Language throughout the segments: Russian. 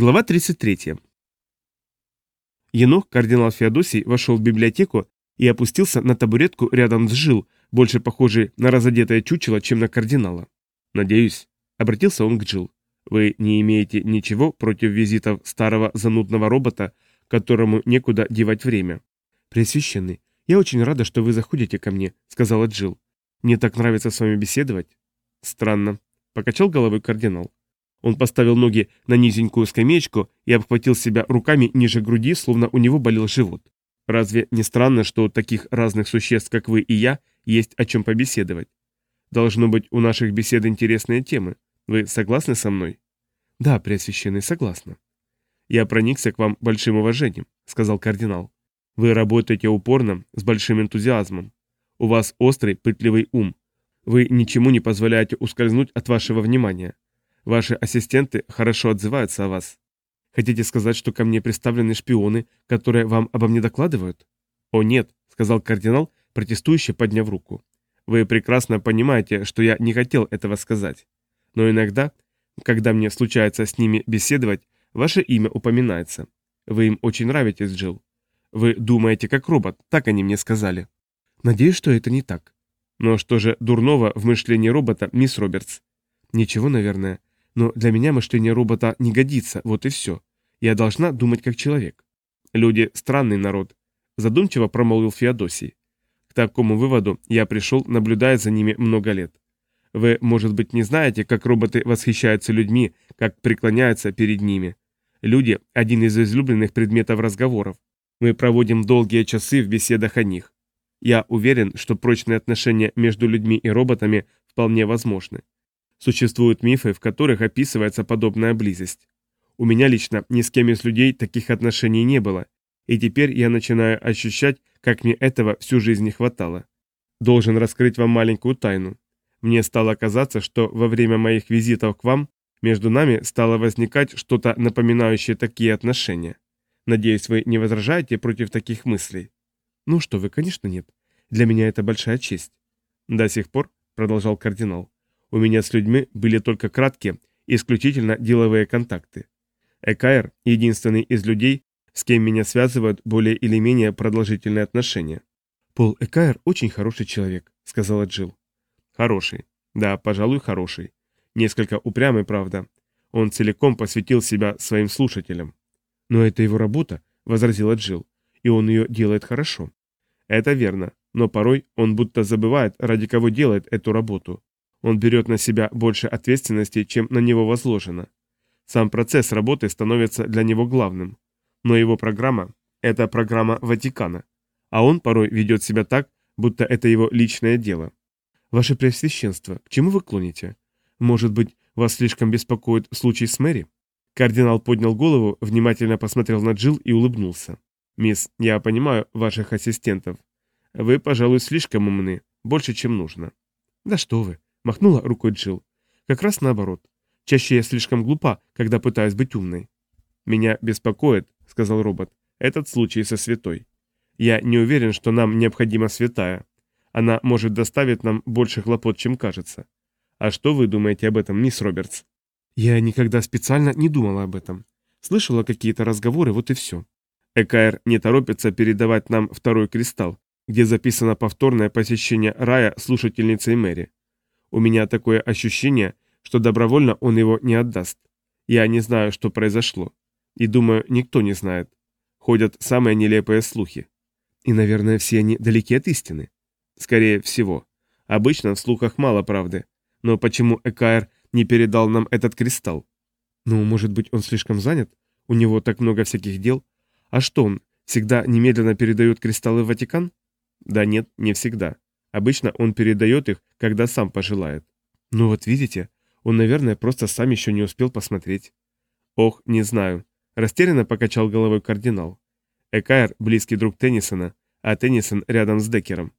Глава 33. Енох, кардинал Феодосий, вошел в библиотеку и опустился на табуретку рядом с Жил, больше похожей на разодетое чучело, чем на кардинала. «Надеюсь», — обратился он к Джил, — «вы не имеете ничего против визитов старого занудного робота, которому некуда девать время?» «Пресвященный, я очень рада, что вы заходите ко мне», — сказала Джил. «Мне так нравится с вами беседовать». «Странно», — покачал головой кардинал. Он поставил ноги на низенькую скамеечку и обхватил себя руками ниже груди, словно у него болел живот. Разве не странно, что у таких разных существ, как вы и я, есть о чем побеседовать? Должно быть, у наших бесед интересные темы. Вы согласны со мной? Да, Преосвященный, согласна. Я проникся к вам большим уважением, сказал кардинал. Вы работаете упорно, с большим энтузиазмом. У вас острый, пытливый ум. Вы ничему не позволяете ускользнуть от вашего внимания. Ваши ассистенты хорошо отзываются о вас. Хотите сказать, что ко мне представлены шпионы, которые вам обо мне докладывают? О нет, сказал кардинал, протестующий, подняв руку. Вы прекрасно понимаете, что я не хотел этого сказать. Но иногда, когда мне случается с ними беседовать, ваше имя упоминается. Вы им очень нравитесь, Джилл. Вы думаете как робот, так они мне сказали. Надеюсь, что это не так. Но что же дурного в мышлении робота, мисс Робертс? Ничего, наверное. Но для меня мышление робота не годится, вот и все. Я должна думать как человек. Люди – странный народ, задумчиво промолвил Феодосий. К такому выводу я пришел, наблюдая за ними много лет. Вы, может быть, не знаете, как роботы восхищаются людьми, как преклоняются перед ними. Люди – один из излюбленных предметов разговоров. Мы проводим долгие часы в беседах о них. Я уверен, что прочные отношения между людьми и роботами вполне возможны. Существуют мифы, в которых описывается подобная близость. У меня лично ни с кем из людей таких отношений не было, и теперь я начинаю ощущать, как мне этого всю жизнь не хватало. Должен раскрыть вам маленькую тайну. Мне стало казаться, что во время моих визитов к вам между нами стало возникать что-то напоминающее такие отношения. Надеюсь, вы не возражаете против таких мыслей? Ну что вы, конечно, нет. Для меня это большая честь. До сих пор, продолжал кардинал, у меня с людьми были только краткие, исключительно деловые контакты. Экаер – единственный из людей, с кем меня связывают более или менее продолжительные отношения. «Пол Экаер очень хороший человек», – сказала Джилл. «Хороший. Да, пожалуй, хороший. Несколько упрямый, правда. Он целиком посвятил себя своим слушателям». «Но это его работа», – возразила Джилл, – «и он ее делает хорошо». «Это верно, но порой он будто забывает, ради кого делает эту работу. Он берет на себя больше ответственности, чем на него возложено. Сам процесс работы становится для него главным. Но его программа – это программа Ватикана, а он порой ведет себя так, будто это его личное дело. Ваше Преосвященство, к чему вы клоните? Может быть, вас слишком беспокоит случай с Мэри? Кардинал поднял голову, внимательно посмотрел на Джилл и улыбнулся. «Мисс, я понимаю ваших ассистентов. Вы, пожалуй, слишком умны, больше, чем нужно». «Да что вы!» Махнула рукой Джилл. Как раз наоборот. Чаще я слишком глупа, когда пытаюсь быть умной. Меня беспокоит, сказал робот, этот случай со святой. Я не уверен, что нам необходима святая. Она может доставить нам больше хлопот, чем кажется. А что вы думаете об этом, мисс Робертс? Я никогда специально не думала об этом. Слышала какие-то разговоры, вот и все. Экаер не торопится передавать нам второй кристалл, где записано повторное посещение рая слушательницей Мэри. У меня такое ощущение, что добровольно он его не отдаст. Я не знаю, что произошло. И думаю, никто не знает. Ходят самые нелепые слухи. И, наверное, все они далеки от истины. Скорее всего. Обычно в слухах мало правды. Но почему Экаер не передал нам этот кристалл? Ну, может быть, он слишком занят? У него так много всяких дел. А что он, всегда немедленно передает кристаллы в Ватикан? Да нет, не всегда. Обычно он передает их, когда сам пожелает. Ну вот видите, он, наверное, просто сам еще не успел посмотреть. Ох, не знаю. Растерянно покачал головой кардинал. Экайр – близкий друг Теннисона, а Теннисон рядом с Деккером.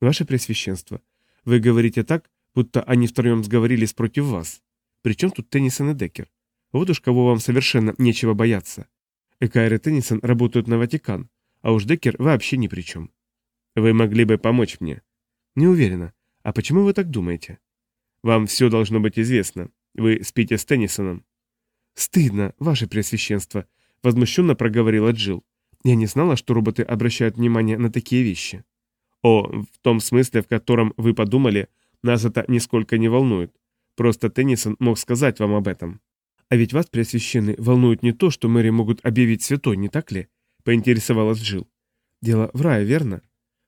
Ваше Пресвященство, вы говорите так, будто они втроем сговорились против вас. Причем тут Теннисон и Деккер? Вот уж кого вам совершенно нечего бояться. Экайр и Теннисон работают на Ватикан, а уж Деккер вообще ни при чем. Вы могли бы помочь мне. Не уверена. А почему вы так думаете? Вам все должно быть известно. Вы спите с Теннисоном. «Стыдно, ваше Преосвященство», — возмущенно проговорила Джилл. «Я не знала, что роботы обращают внимание на такие вещи». «О, в том смысле, в котором вы подумали, нас это нисколько не волнует. Просто Теннисон мог сказать вам об этом». «А ведь вас, Преосвященный, волнует не то, что мэри могут объявить святой, не так ли?» — поинтересовалась Джилл. «Дело в рае, верно?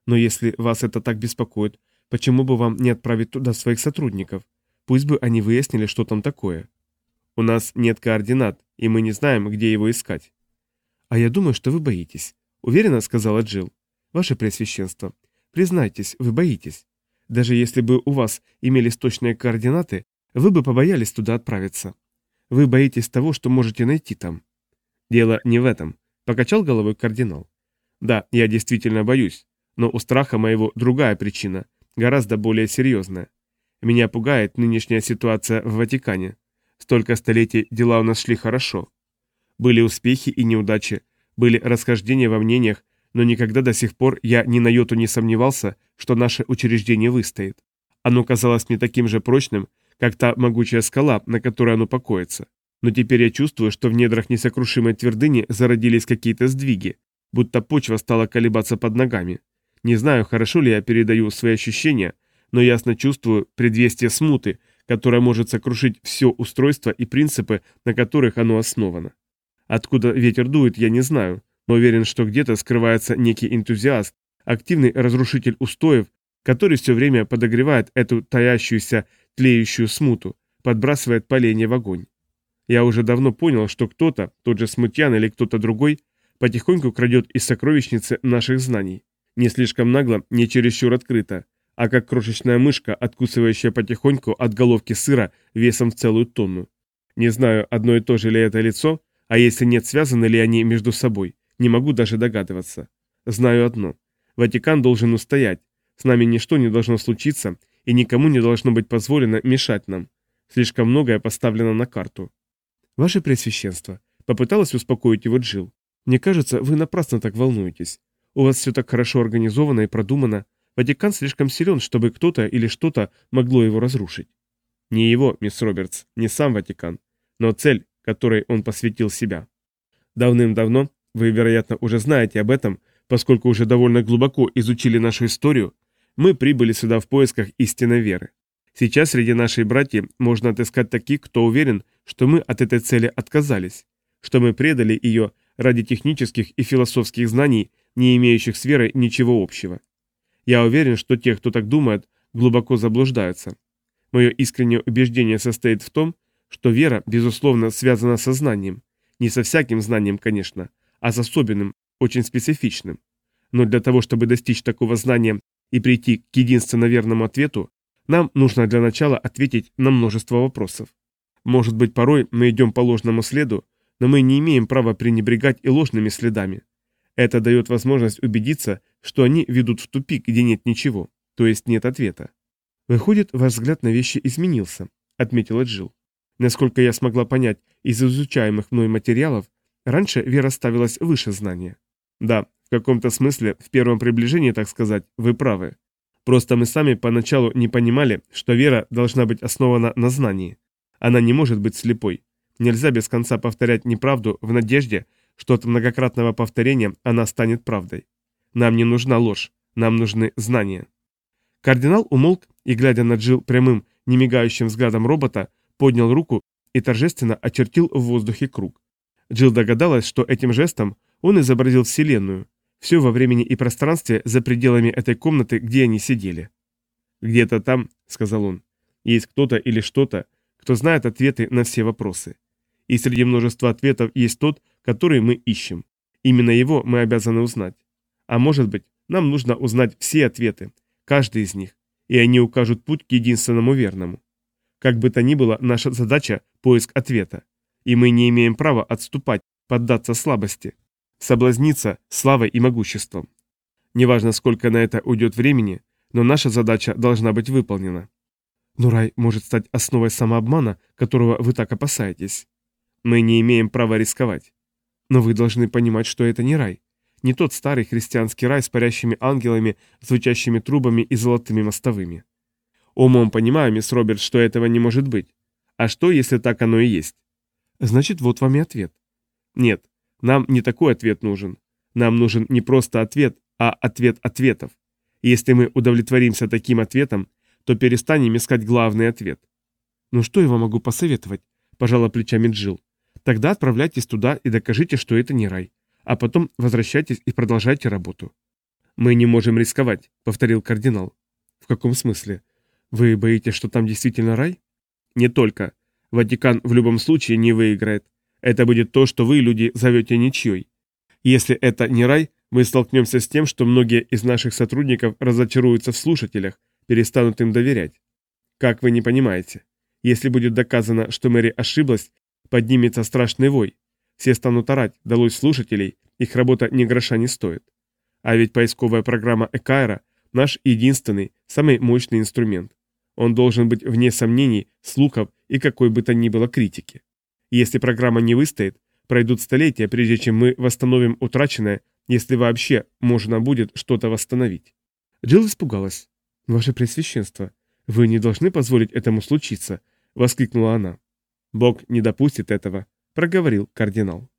Но если вас это так беспокоит, почему бы вам не отправить туда своих сотрудников? Пусть бы они выяснили, что там такое». У нас нет координат, и мы не знаем, где его искать. А я думаю, что вы боитесь. Уверенно сказала Джилл. Ваше Преосвященство, признайтесь, вы боитесь. Даже если бы у вас имелись точные координаты, вы бы побоялись туда отправиться. Вы боитесь того, что можете найти там. Дело не в этом, покачал головой кардинал. Да, я действительно боюсь, но у страха моего другая причина, гораздо более серьезная. Меня пугает нынешняя ситуация в Ватикане. Столько столетий дела у нас шли хорошо. Были успехи и неудачи, были расхождения во мнениях, но никогда до сих пор я ни на йоту не сомневался, что наше учреждение выстоит. Оно казалось мне таким же прочным, как та могучая скала, на которой оно покоится. Но теперь я чувствую, что в недрах несокрушимой твердыни зародились какие-то сдвиги, будто почва стала колебаться под ногами. Не знаю, хорошо ли я передаю свои ощущения, но ясно чувствую предвестие смуты, которое может сокрушить все устройство и принципы, на которых оно основано. Откуда ветер дует, я не знаю, но уверен, что где-то скрывается некий энтузиаст, активный разрушитель устоев, который все время подогревает эту таящуюся, тлеющую смуту, подбрасывает поленье в огонь. Я уже давно понял, что кто-то, тот же Смутьян или кто-то другой, потихоньку крадет из сокровищницы наших знаний. Не слишком нагло, не чересчур открыто, а как крошечная мышка, откусывающая потихоньку от головки сыра весом в целую тонну. Не знаю, одно и то же ли это лицо, а если нет, связаны ли они между собой, не могу даже догадываться. Знаю одно. Ватикан должен устоять, с нами ничто не должно случиться, и никому не должно быть позволено мешать нам. Слишком многое поставлено на карту. Ваше Пресвященство, попыталась успокоить его Джил. Мне кажется, вы напрасно так волнуетесь. У вас все так хорошо организовано и продумано, Ватикан слишком силен, чтобы кто-то или что-то могло его разрушить. Не его, мисс Робертс, не сам Ватикан, но цель, которой он посвятил себя. Давным-давно, вы, вероятно, уже знаете об этом, поскольку уже довольно глубоко изучили нашу историю, мы прибыли сюда в поисках истинной веры. Сейчас среди нашей братьев можно отыскать таких, кто уверен, что мы от этой цели отказались, что мы предали ее ради технических и философских знаний, не имеющих с верой ничего общего. Я уверен, что те, кто так думает, глубоко заблуждаются. Мое искреннее убеждение состоит в том, что вера, безусловно, связана со знанием. Не со всяким знанием, конечно, а с особенным, очень специфичным. Но для того, чтобы достичь такого знания и прийти к единственно верному ответу, нам нужно для начала ответить на множество вопросов. Может быть, порой мы идем по ложному следу, но мы не имеем права пренебрегать и ложными следами. Это дает возможность убедиться, что они ведут в тупик, где нет ничего, то есть нет ответа. Выходит, ваш взгляд на вещи изменился, отметила Джилл. Насколько я смогла понять из изучаемых мной материалов, раньше вера ставилась выше знания. Да, в каком-то смысле, в первом приближении, так сказать, вы правы. Просто мы сами поначалу не понимали, что вера должна быть основана на знании. Она не может быть слепой. Нельзя без конца повторять неправду в надежде, что от многократного повторения она станет правдой. Нам не нужна ложь, нам нужны знания. Кардинал умолк и, глядя на Джил прямым, немигающим взглядом робота, поднял руку и торжественно очертил в воздухе круг. Джил догадалась, что этим жестом он изобразил Вселенную, все во времени и пространстве за пределами этой комнаты, где они сидели. «Где-то там», — сказал он, — «есть кто-то или что-то, кто знает ответы на все вопросы. И среди множества ответов есть тот, который мы ищем. Именно его мы обязаны узнать. А может быть, нам нужно узнать все ответы, каждый из них, и они укажут путь к единственному верному. Как бы то ни было, наша задача – поиск ответа. И мы не имеем права отступать, поддаться слабости, соблазниться славой и могуществом. Неважно, сколько на это уйдет времени, но наша задача должна быть выполнена. Но рай может стать основой самообмана, которого вы так опасаетесь. Мы не имеем права рисковать. Но вы должны понимать, что это не рай. Не тот старый христианский рай с парящими ангелами, звучащими трубами и золотыми мостовыми. Умом понимаю, мисс Роберт, что этого не может быть. А что, если так оно и есть? Значит, вот вам и ответ. Нет, нам не такой ответ нужен. Нам нужен не просто ответ, а ответ ответов. если мы удовлетворимся таким ответом, то перестанем искать главный ответ. Ну что я вам могу посоветовать? Пожала плечами Джил. Тогда отправляйтесь туда и докажите, что это не рай. А потом возвращайтесь и продолжайте работу. Мы не можем рисковать, повторил кардинал. В каком смысле? Вы боитесь, что там действительно рай? Не только. Ватикан в любом случае не выиграет. Это будет то, что вы, люди, зовете ничьей. Если это не рай, мы столкнемся с тем, что многие из наших сотрудников разочаруются в слушателях, перестанут им доверять. Как вы не понимаете? Если будет доказано, что Мэри ошиблась, поднимется страшный вой. Все станут орать, далось слушателей, их работа ни гроша не стоит. А ведь поисковая программа Экайра – наш единственный, самый мощный инструмент. Он должен быть вне сомнений, слухов и какой бы то ни было критики. Если программа не выстоит, пройдут столетия, прежде чем мы восстановим утраченное, если вообще можно будет что-то восстановить. Джилл испугалась. «Ваше Пресвященство, вы не должны позволить этому случиться», — воскликнула она. «Бог не допустит этого», — проговорил кардинал.